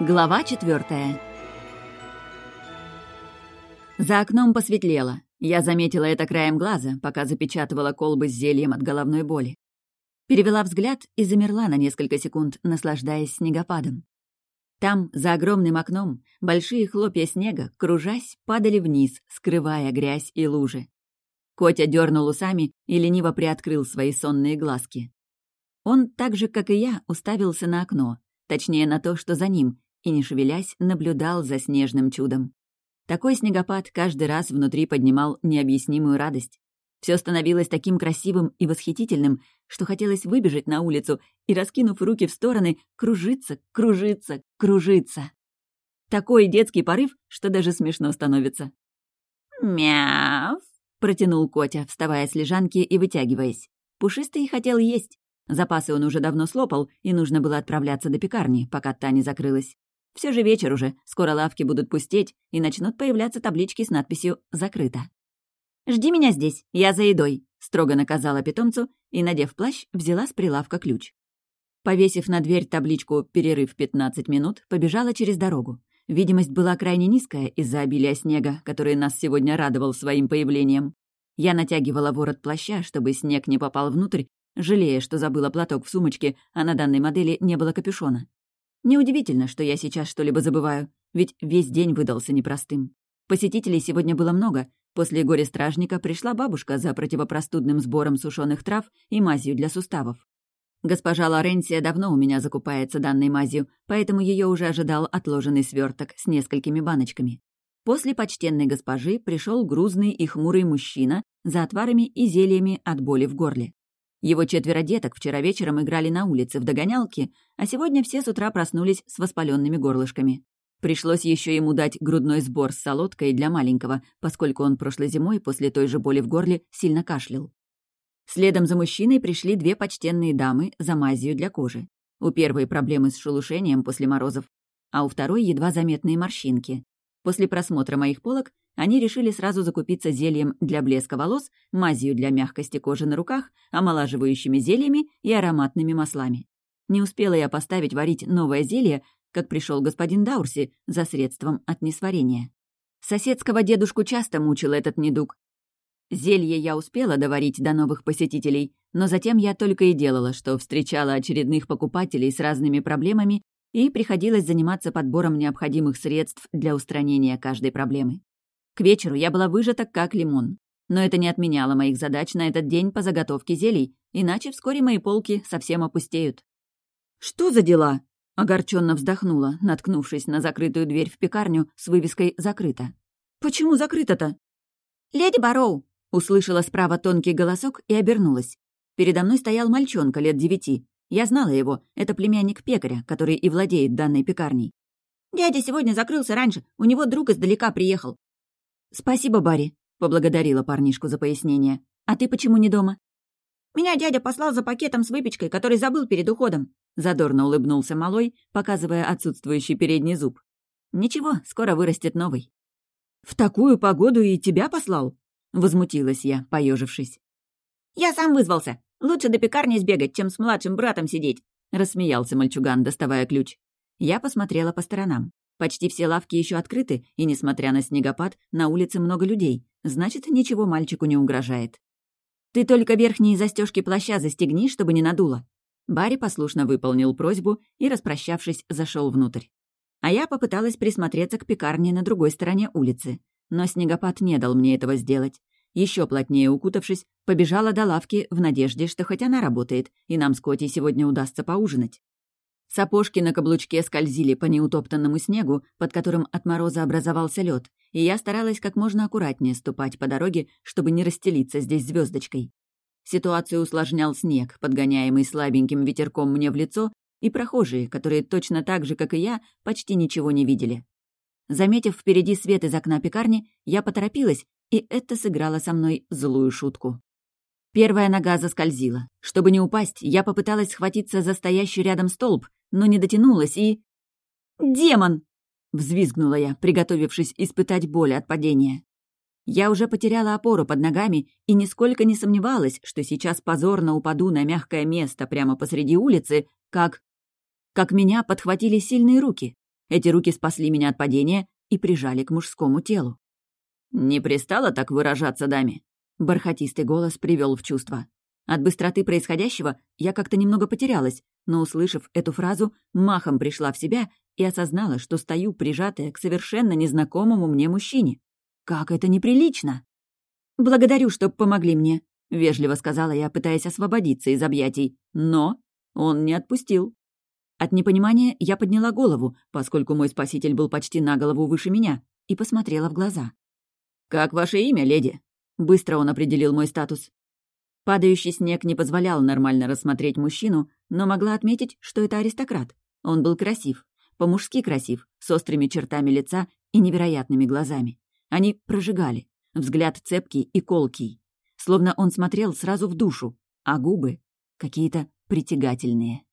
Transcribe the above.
Глава четвертая. За окном посветлело. Я заметила это краем глаза, пока запечатывала колбы с зельем от головной боли. Перевела взгляд и замерла на несколько секунд, наслаждаясь снегопадом. Там, за огромным окном, большие хлопья снега, кружась, падали вниз, скрывая грязь и лужи. Котя дернул усами и лениво приоткрыл свои сонные глазки. Он, так же, как и я, уставился на окно, точнее на то, что за ним, и, не шевелясь, наблюдал за снежным чудом. Такой снегопад каждый раз внутри поднимал необъяснимую радость. Все становилось таким красивым и восхитительным, что хотелось выбежать на улицу и, раскинув руки в стороны, кружиться, кружиться, кружиться. Такой детский порыв, что даже смешно становится. «Мяв!» — протянул Котя, вставая с лежанки и вытягиваясь. Пушистый хотел есть. Запасы он уже давно слопал, и нужно было отправляться до пекарни, пока та не закрылась. Все же вечер уже, скоро лавки будут пустеть, и начнут появляться таблички с надписью «Закрыто». «Жди меня здесь, я за едой», — строго наказала питомцу и, надев плащ, взяла с прилавка ключ. Повесив на дверь табличку «Перерыв 15 минут», побежала через дорогу. Видимость была крайне низкая из-за обилия снега, который нас сегодня радовал своим появлением. Я натягивала ворот плаща, чтобы снег не попал внутрь, жалея, что забыла платок в сумочке, а на данной модели не было капюшона. Неудивительно, что я сейчас что-либо забываю, ведь весь день выдался непростым. Посетителей сегодня было много. После горе-стражника пришла бабушка за противопростудным сбором сушеных трав и мазью для суставов. Госпожа Лоренция давно у меня закупается данной мазью, поэтому ее уже ожидал отложенный сверток с несколькими баночками. После почтенной госпожи пришел грузный и хмурый мужчина за отварами и зельями от боли в горле. Его четверо деток вчера вечером играли на улице в догонялки, а сегодня все с утра проснулись с воспаленными горлышками. Пришлось еще ему дать грудной сбор с солодкой для маленького, поскольку он прошлой зимой после той же боли в горле сильно кашлял. Следом за мужчиной пришли две почтенные дамы за мазью для кожи. У первой проблемы с шелушением после морозов, а у второй едва заметные морщинки. После просмотра моих полок они решили сразу закупиться зельем для блеска волос, мазью для мягкости кожи на руках, омолаживающими зельями и ароматными маслами. Не успела я поставить варить новое зелье, как пришел господин Даурси за средством от несварения. Соседского дедушку часто мучил этот недуг. Зелье я успела доварить до новых посетителей, но затем я только и делала, что встречала очередных покупателей с разными проблемами и приходилось заниматься подбором необходимых средств для устранения каждой проблемы. К вечеру я была выжата как лимон. Но это не отменяло моих задач на этот день по заготовке зелий, иначе вскоре мои полки совсем опустеют. «Что за дела?» — огорченно вздохнула, наткнувшись на закрытую дверь в пекарню с вывеской «Закрыто». «Почему закрыто-то?» «Леди Бароу!» — услышала справа тонкий голосок и обернулась. Передо мной стоял мальчонка лет девяти. Я знала его, это племянник пекаря, который и владеет данной пекарней. «Дядя сегодня закрылся раньше, у него друг издалека приехал. «Спасибо, Барри», — поблагодарила парнишку за пояснение. «А ты почему не дома?» «Меня дядя послал за пакетом с выпечкой, который забыл перед уходом», — задорно улыбнулся малой, показывая отсутствующий передний зуб. «Ничего, скоро вырастет новый». «В такую погоду и тебя послал?» — возмутилась я, поежившись. «Я сам вызвался. Лучше до пекарни сбегать, чем с младшим братом сидеть», — рассмеялся мальчуган, доставая ключ. Я посмотрела по сторонам. Почти все лавки еще открыты, и, несмотря на снегопад, на улице много людей. Значит, ничего мальчику не угрожает. «Ты только верхние застежки плаща застегни, чтобы не надуло». Барри послушно выполнил просьбу и, распрощавшись, зашел внутрь. А я попыталась присмотреться к пекарне на другой стороне улицы. Но снегопад не дал мне этого сделать. Еще плотнее укутавшись, побежала до лавки в надежде, что хоть она работает, и нам с Котей сегодня удастся поужинать. Сапожки на каблучке скользили по неутоптанному снегу, под которым от мороза образовался лед, и я старалась как можно аккуратнее ступать по дороге, чтобы не расстелиться здесь звездочкой. Ситуацию усложнял снег, подгоняемый слабеньким ветерком мне в лицо, и прохожие, которые точно так же, как и я, почти ничего не видели. Заметив впереди свет из окна пекарни, я поторопилась, и это сыграло со мной злую шутку. Первая нога заскользила. Чтобы не упасть, я попыталась схватиться за стоящий рядом столб, но не дотянулась и... «Демон!» — взвизгнула я, приготовившись испытать боль от падения. Я уже потеряла опору под ногами и нисколько не сомневалась, что сейчас позорно упаду на мягкое место прямо посреди улицы, как... Как меня подхватили сильные руки. Эти руки спасли меня от падения и прижали к мужскому телу. «Не пристало так выражаться даме?» Бархатистый голос привел в чувство. От быстроты происходящего я как-то немного потерялась, но, услышав эту фразу, махом пришла в себя и осознала, что стою прижатая к совершенно незнакомому мне мужчине. Как это неприлично! «Благодарю, что помогли мне», — вежливо сказала я, пытаясь освободиться из объятий. Но он не отпустил. От непонимания я подняла голову, поскольку мой спаситель был почти на голову выше меня, и посмотрела в глаза. «Как ваше имя, леди?» Быстро он определил мой статус. Падающий снег не позволял нормально рассмотреть мужчину, но могла отметить, что это аристократ. Он был красив, по-мужски красив, с острыми чертами лица и невероятными глазами. Они прожигали, взгляд цепкий и колкий. Словно он смотрел сразу в душу, а губы какие-то притягательные.